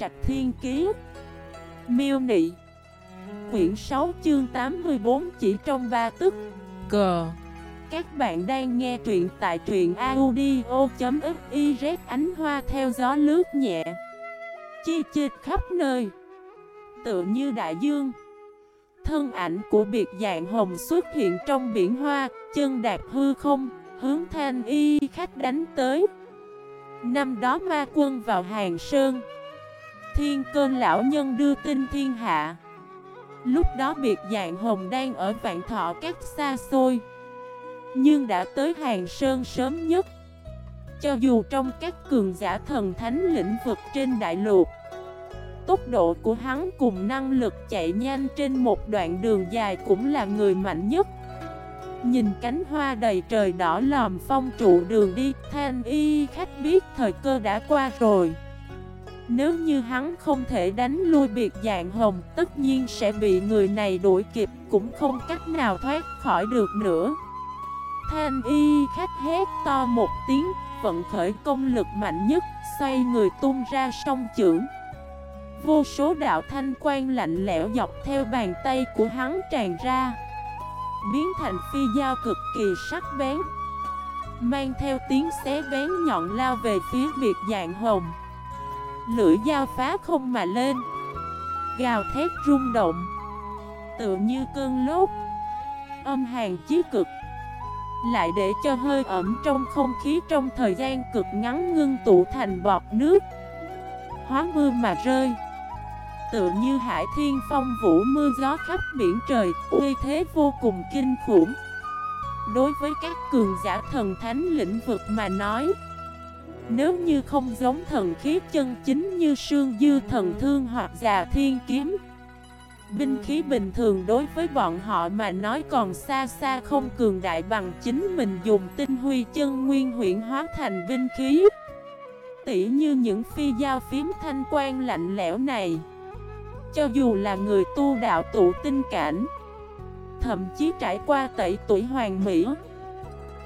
Trạch Thiên Kiế Miêu Nị. Quyển 6 chương 84 chỉ trong 3 tức. Cờ Các bạn đang nghe truyện tại truyện audio.xyz ánh hoa theo gió lướt nhẹ. Chi chít khắp nơi. Tựa như đại dương. Thân ảnh của biệt dạng hồng xuất hiện trong biển hoa. Chân đạp hư không, Hướng thanh y khách đánh tới. Năm đó ma quân vào hàng sơn. Thiên cơn lão nhân đưa tin thiên hạ. Lúc đó biệt dạng hồng đang ở vạn thọ các xa xôi, Nhưng đã tới hàng sơn sớm nhất. Cho dù trong các cường giả thần thánh lĩnh vực trên đại lục, Tốc độ của hắn cùng năng lực chạy nhanh trên một đoạn đường dài cũng là người mạnh nhất. Nhìn cánh hoa đầy trời đỏ lòm phong trụ đường đi, Thanh y khách biết thời cơ đã qua rồi. Nếu như hắn không thể đánh lui biệt dạng hồng, Tất nhiên sẽ bị người này đuổi kịp, Cũng không cách nào thoát khỏi được nữa. Thanh y khách hét to một tiếng, Vận khởi công lực mạnh nhất, Xoay người tung ra sông trưởng Vô số đạo thanh quan lạnh lẽo dọc theo bàn tay của hắn tràn ra, Biến thành phi dao cực kỳ sắc bén, Mang theo tiếng xé bén nhọn lao về phía biệt dạng hồng. Lưỡi dao phá không mà lên. Gào thét rung động. Tựa như cơn lốt Âm hàng chí cực. Lại để cho hơi ẩm trong không khí trong thời gian cực ngắn ngưng tụ thành bọt nước. Hóa mưa mà rơi. Tựa như hải thiên phong vũ mưa gió khắp biển trời, Uy thế vô cùng kinh khủng. Đối với các cường giả thần thánh lĩnh vực mà nói nếu như không giống thần khí chân chính như sương dư thần thương hoặc già thiên kiếm, Binh khí bình thường đối với bọn họ mà nói còn xa xa không cường đại bằng chính mình dùng tinh huy chân nguyên huyện hóa thành binh khí. Tỉ như những phi giao phím thanh quan lạnh lẽo này, cho dù là người tu đạo tụ tinh cảnh, Thậm chí trải qua tẩy tuổi hoàng mỹ,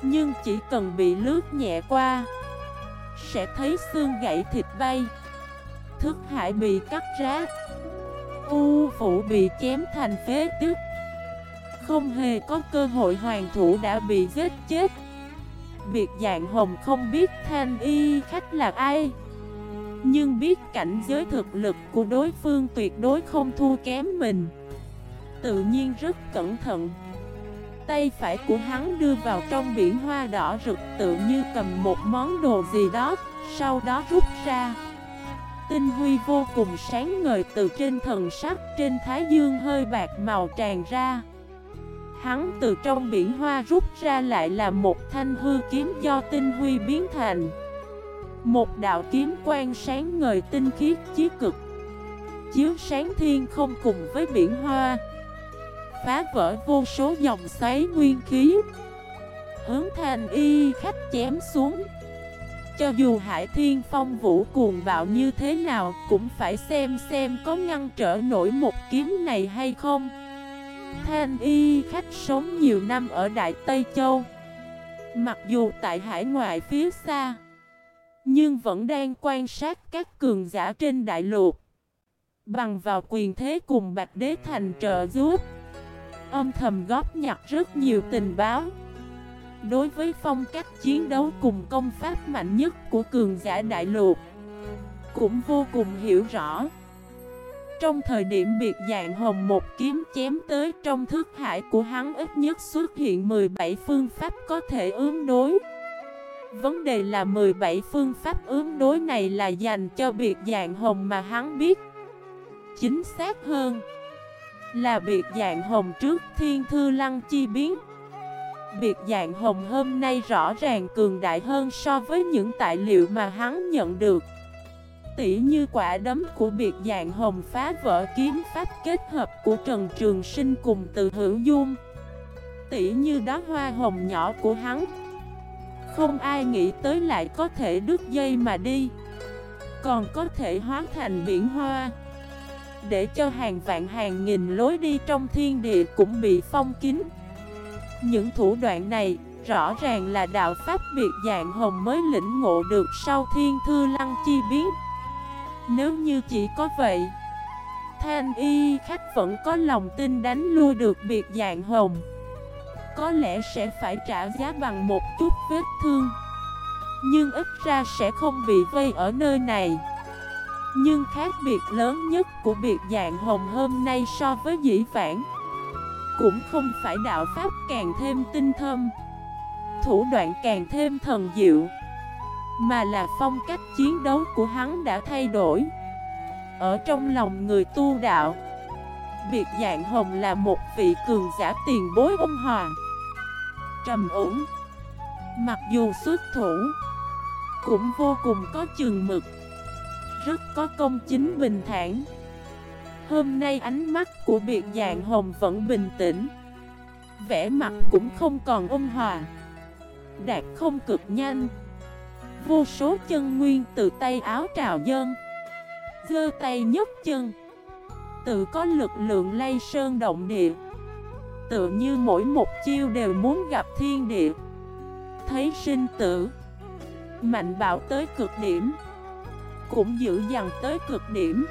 Nhưng chỉ cần bị lướt nhẹ qua sẽ thấy xương gãy thịt bay. Thức hải bị cắt rá U phụ bị chém thành phế tức Không hề có cơ hội hoàng thủ đã bị giết chết. Biệt dạng hồng không biết thanh y khách là ai. Nhưng biết cảnh giới thực lực của đối phương tuyệt đối không thua kém mình. Tự nhiên rất cẩn thận. Tay phải của hắn đưa vào trong biển hoa đỏ rực tự như cầm một món đồ gì đó, Sau đó rút ra. Tinh huy vô cùng sáng ngời từ trên thần sắc Trên thái dương hơi bạc màu tràn ra. Hắn từ trong biển hoa rút ra lại là một thanh hư kiếm do tinh huy biến thành. Một đạo kiếm quang sáng ngời tinh khiết chí cực. Chiếu sáng thiên không cùng với biển hoa. Phá vỡ vô số dòng xoáy nguyên khí. Hướng thành y khách chém xuống. Cho dù hải thiên phong vũ cuồng bạo như thế nào Cũng phải xem xem có ngăn trở nổi một kiếm này hay không. Thanh y khách sống nhiều năm ở Đại Tây Châu. Mặc dù tại hải ngoại phía xa, nhưng vẫn đang quan sát các cường giả trên đại lục. Bằng vào quyền thế cùng Bạch Đế Thành trợ giúp Âm thầm góp nhặt rất nhiều tình báo. Đối với phong cách chiến đấu cùng công pháp mạnh nhất của cường giả đại lục, Cũng vô cùng hiểu rõ. Trong thời điểm biệt dạng hồng một kiếm chém tới Trong thức hải của hắn ít nhất xuất hiện 17 phương pháp có thể ứng đối. Vấn đề là 17 phương pháp ứng đối này là dành cho biệt dạng hồng mà hắn biết. Chính xác hơn là biệt dạng hồng trước thiên thư lăng chi biến. Biệt dạng hồng hôm nay rõ ràng cường đại hơn so với những tài liệu mà hắn nhận được. Tỉ như quả đấm của biệt dạng hồng phá vỡ kiếm pháp kết hợp của Trần Trường Sinh cùng từ hữu dung. Tỉ như đá hoa hồng nhỏ của hắn. Không ai nghĩ tới lại có thể đứt dây mà đi. Còn có thể hóa thành biển hoa. Để cho hàng vạn hàng nghìn lối đi trong thiên địa cũng bị phong kín. Những thủ đoạn này rõ ràng là đạo pháp biệt dạng hồng mới lĩnh ngộ được sau thiên thư lăng chi biến. Nếu như chỉ có vậy, Thanh y khách vẫn có lòng tin đánh lui được biệt dạng hồng. Có lẽ sẽ phải trả giá bằng một chút vết thương, Nhưng ít ra sẽ không bị vây ở nơi này. Nhưng khác biệt lớn nhất của biệt dạng hồng hôm nay so với dĩ vãng Cũng không phải đạo pháp càng thêm tinh thâm, Thủ đoạn càng thêm thần diệu, Mà là phong cách chiến đấu của hắn đã thay đổi. Ở trong lòng người tu đạo, Biệt dạng hồng là một vị cường giả tiền bối ông hòa, Trầm ổn, Mặc dù xuất thủ Cũng vô cùng có chừng mực. Rất có công chính bình thản. Hôm nay ánh mắt của biệt dạng hồng vẫn bình tĩnh. Vẻ mặt cũng không còn ôn hòa. Đạt không cực nhanh. Vô số chân nguyên từ tay áo trào dân Dơ tay nhấc chân. Tự có lực lượng lay sơn động địa. Tự như mỗi một chiêu đều muốn gặp thiên địa. Thấy sinh tử, Mạnh bạo tới cực điểm. Cũng dữ dằn tới cực điểm.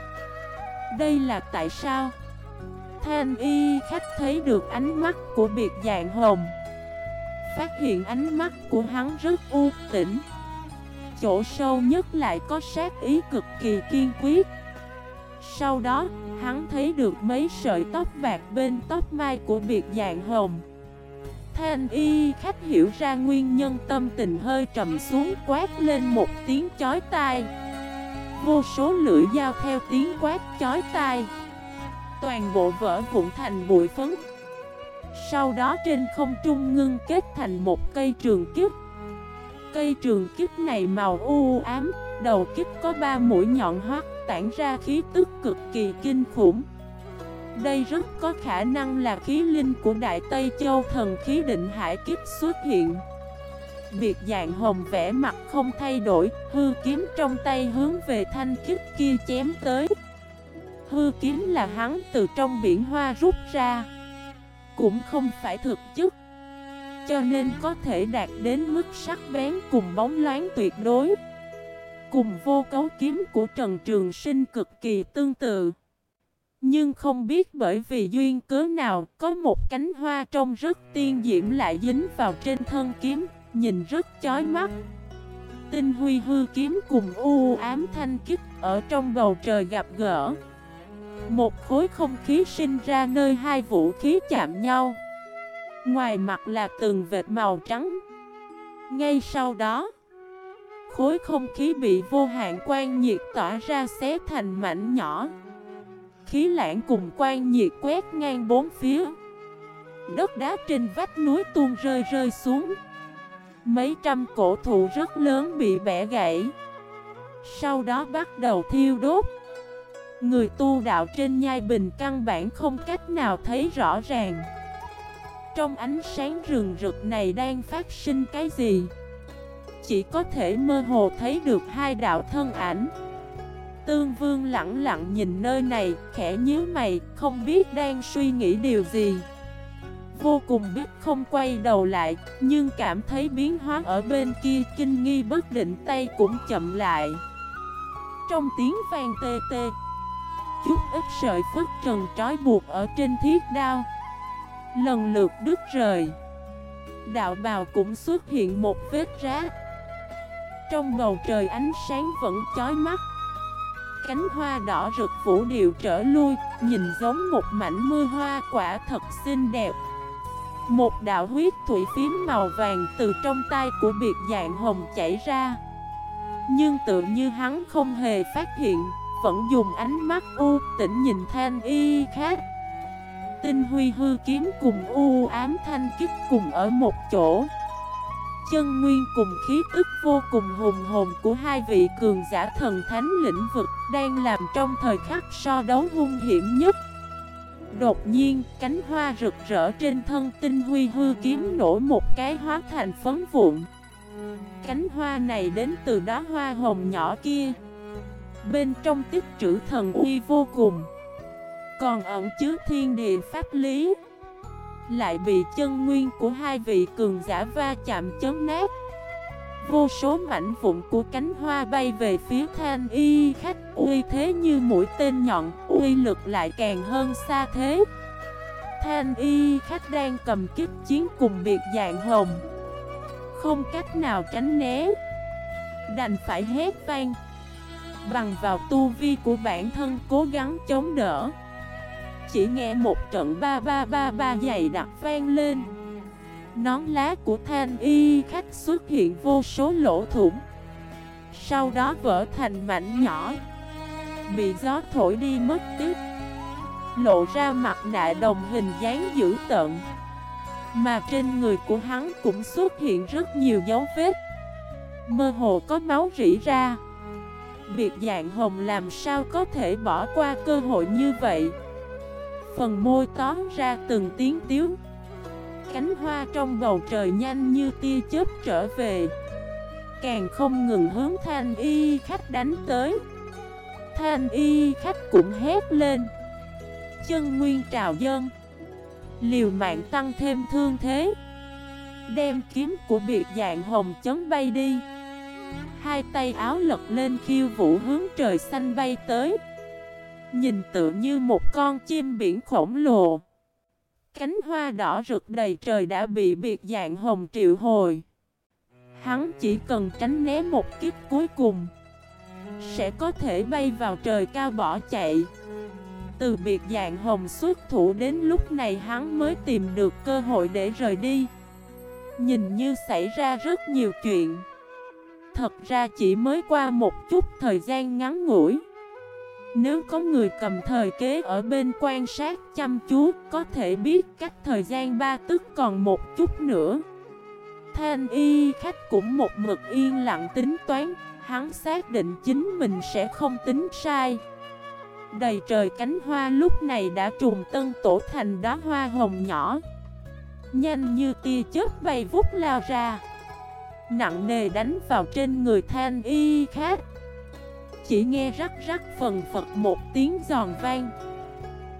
Đây là tại sao? Thanh y khách thấy được ánh mắt của biệt dạng hồng. Phát hiện ánh mắt của hắn rất u tĩnh. Chỗ sâu nhất lại có sát ý cực kỳ kiên quyết. Sau đó, hắn thấy được mấy sợi tóc bạc bên tóc mai của biệt dạng hồng. Thanh y khách hiểu ra nguyên nhân tâm tình hơi trầm xuống quát lên một tiếng chói tai. Vô số lưỡi dao theo tiếng quát chói tai. Toàn bộ vỡ vụn thành bụi phấn. Sau đó trên không trung ngưng kết thành một cây trường kiếp. Cây trường kiếp này màu u ám, Đầu kiếp có ba mũi nhọn hoắt tản ra khí tức cực kỳ kinh khủng. Đây rất có khả năng là khí linh của Đại Tây Châu thần khí định hải kiếp xuất hiện. Biệt dạng hồng vẽ mặt không thay đổi, Hư kiếm trong tay hướng về thanh kích kia chém tới. Hư kiếm là hắn từ trong biển hoa rút ra, Cũng không phải thực chất, Cho nên có thể đạt đến mức sắc bén cùng bóng loáng tuyệt đối. Cùng vô cấu kiếm của Trần Trường Sinh cực kỳ tương tự, Nhưng không biết bởi vì duyên cớ nào Có một cánh hoa trông rất tiên diễm lại dính vào trên thân kiếm. Nhìn rất chói mắt. Tinh huy hư kiếm cùng u ám thanh kích ở trong bầu trời gặp gỡ. Một khối không khí sinh ra nơi hai vũ khí chạm nhau. Ngoài mặt là từng vệt màu trắng. Ngay sau đó, Khối không khí bị vô hạn quan nhiệt tỏa ra xé thành mảnh nhỏ. Khí lãng cùng quan nhiệt quét ngang bốn phía. Đất đá trên vách núi tuôn rơi rơi xuống. Mấy trăm cổ thụ rất lớn bị bẻ gãy. Sau đó bắt đầu thiêu đốt. Người tu đạo trên nhai bình căn bản không cách nào thấy rõ ràng. Trong ánh sáng rừng rực này đang phát sinh cái gì? Chỉ có thể mơ hồ thấy được hai đạo thân ảnh. Tương vương lặng lặng nhìn nơi này, khẽ nhíu mày, không biết đang suy nghĩ điều gì. Vô cùng biết không quay đầu lại, nhưng cảm thấy biến hóa ở bên kia kinh nghi bất định tay cũng chậm lại. Trong tiếng vang tê tê Chút ít sợi phất trần trói buộc ở trên thiết đao. Lần lượt đứt rời Đạo bào cũng xuất hiện một vết rác Trong bầu trời ánh sáng vẫn chói mắt Cánh hoa đỏ rực vũ điệu trở lui Nhìn giống một mảnh mưa hoa quả thật xinh đẹp. Một đạo huyết thủy phím màu vàng từ trong tay của biệt dạng hồng chảy ra. Nhưng tự như hắn không hề phát hiện, vẫn dùng ánh mắt u tĩnh nhìn thanh y khác Tinh huy hư kiếm cùng u ám thanh kích cùng ở một chỗ. Chân nguyên cùng khí tức vô cùng hùng hồn của hai vị cường giả thần thánh lĩnh vực Đang làm trong thời khắc so đấu hung hiểm nhất. Đột nhiên, cánh hoa rực rỡ trên thân tinh huy hư kiếm nổi một cái hóa thành phấn vụn. Cánh hoa này đến từ đó hoa hồng nhỏ kia. Bên trong tích trữ thần uy vô cùng. Còn ẩn chứa thiên địa pháp lý. Lại bị chân nguyên của hai vị cường giả va chạm chấn nát Vô số mảnh vụn của cánh hoa bay về phía thanh y khách. Uy thế như mũi tên nhọn, Uy lực lại càng hơn xa thế. Thanh y khách đang cầm kiếp chiến cùng biệt dạng hồng. Không cách nào tránh né. Đành phải hét vang. Bằng vào tu vi của bản thân cố gắng chống đỡ. Chỉ nghe một trận ba ba ba ba dày đặc vang lên. Nón lá của thanh y khách xuất hiện vô số lỗ thủng. Sau đó vỡ thành mảnh nhỏ. Bị gió thổi đi mất tiếp. Lộ ra mặt nạ đồng hình dáng dữ tợn. Mà trên người của hắn cũng xuất hiện rất nhiều dấu vết. Mơ hồ có máu rỉ ra. Biệt dạng hồng làm sao có thể bỏ qua cơ hội như vậy? Phần môi tóm ra từng tiếng tiếu. Cánh hoa trong bầu trời nhanh như tia chớp trở về. Càng không ngừng hướng thanh y khách đánh tới. Thanh y khách cũng hét lên. Chân nguyên trào dân Liều mạng tăng thêm thương thế. Đem kiếm của biệt dạng hồng chấn bay đi. Hai tay áo lật lên khiêu vũ hướng trời xanh bay tới. Nhìn tự như một con chim biển khổng lồ. Cánh hoa đỏ rực đầy trời đã bị biệt dạng hồng triệu hồi. Hắn chỉ cần tránh né một kiếp cuối cùng, Sẽ có thể bay vào trời cao bỏ chạy. Từ biệt dạng hồng xuất thủ đến lúc này hắn mới tìm được cơ hội để rời đi. Nhìn như xảy ra rất nhiều chuyện. Thật ra chỉ mới qua một chút thời gian ngắn ngủi. Nếu có người cầm thời kế ở bên quan sát chăm chú, Có thể biết cách thời gian ba tức còn một chút nữa. Thanh y khách cũng một mực yên lặng tính toán, Hắn xác định chính mình sẽ không tính sai. Đầy trời cánh hoa lúc này đã trùng tân tổ thành đá hoa hồng nhỏ. Nhanh như tia chớp bay vút lao ra. Nặng nề đánh vào trên người thanh y khác chỉ nghe rắc rắc phần phật một tiếng giòn vang.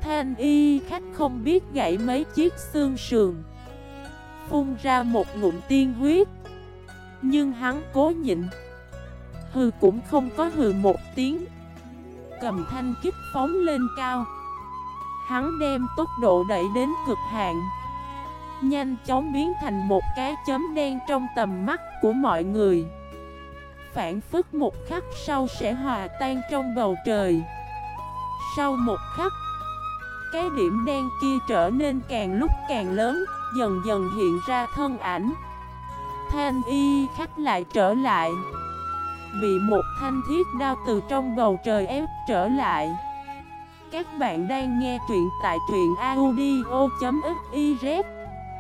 Thanh y khách không biết gãy mấy chiếc xương sườn, Phun ra một ngụm tiên huyết. Nhưng hắn cố nhịn, Hừ cũng không có hừ một tiếng. Cầm thanh kích phóng lên cao. Hắn đem tốc độ đẩy đến cực hạn, Nhanh chóng biến thành một cái chấm đen trong tầm mắt của mọi người. Phản phức một khắc sau sẽ hòa tan trong bầu trời. Sau một khắc, Cái điểm đen kia trở nên càng lúc càng lớn, Dần dần hiện ra thân ảnh. Thanh y khách lại trở lại. Bị một thanh thiết đao từ trong bầu trời ép trở lại. Các bạn đang nghe truyện tại truyện audio.fif